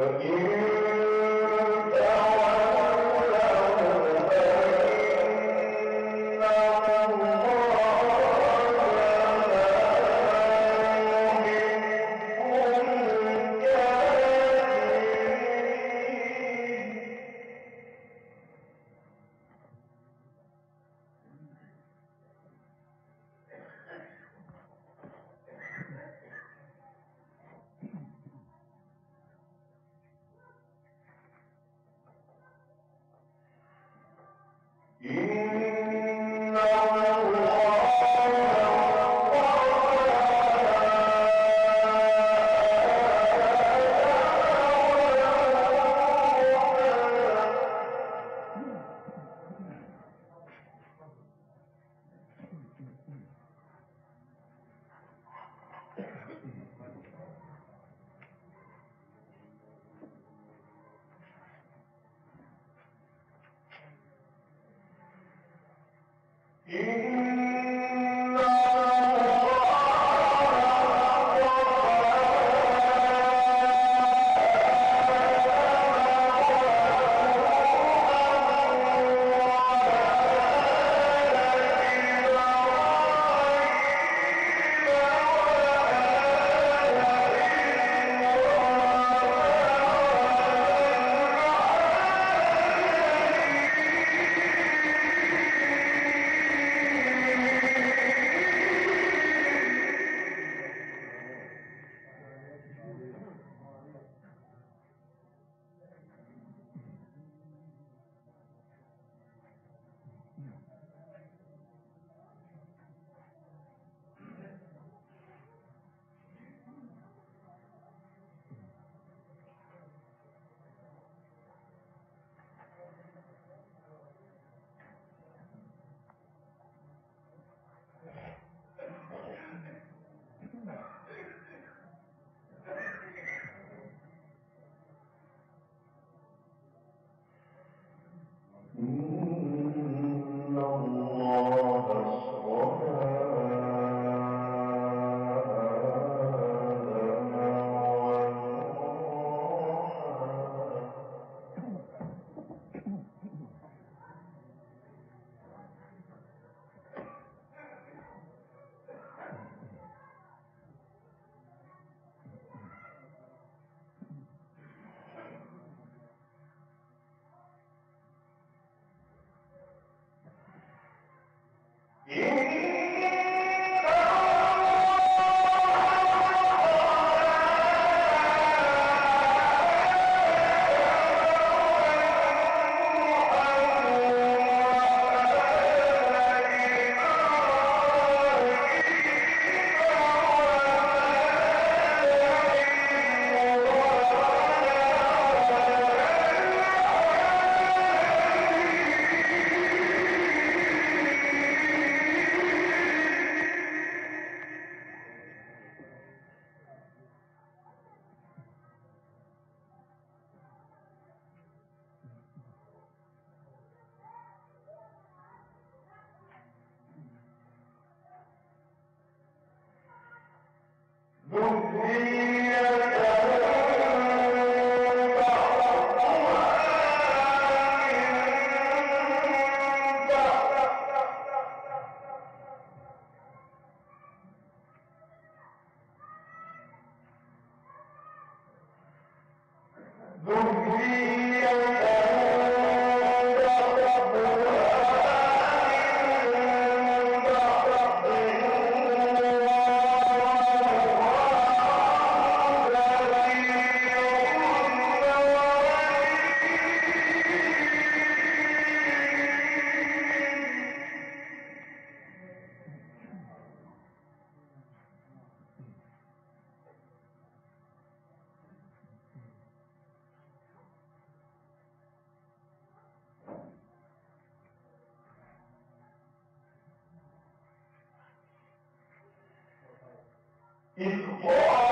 Uh, Ele Ele pode.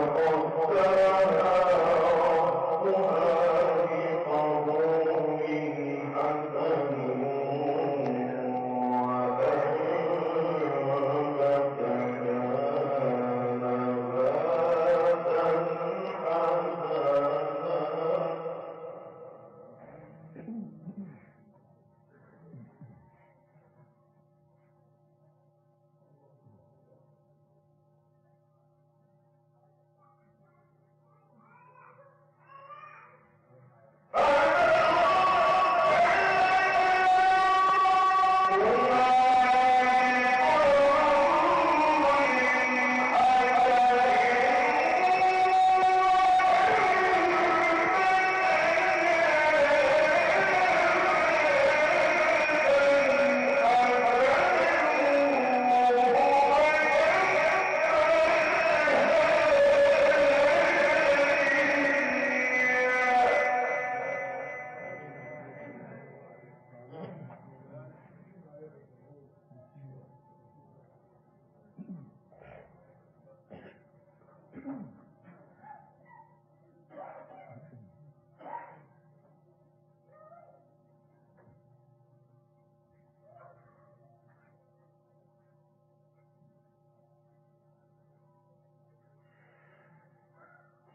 السماء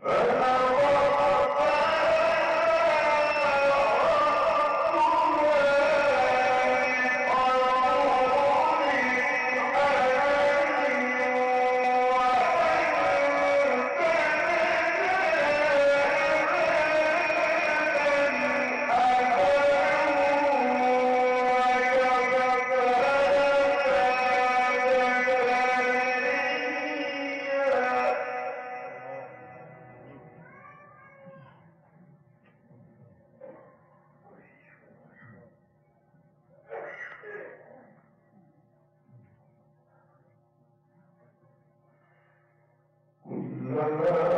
Right? Allah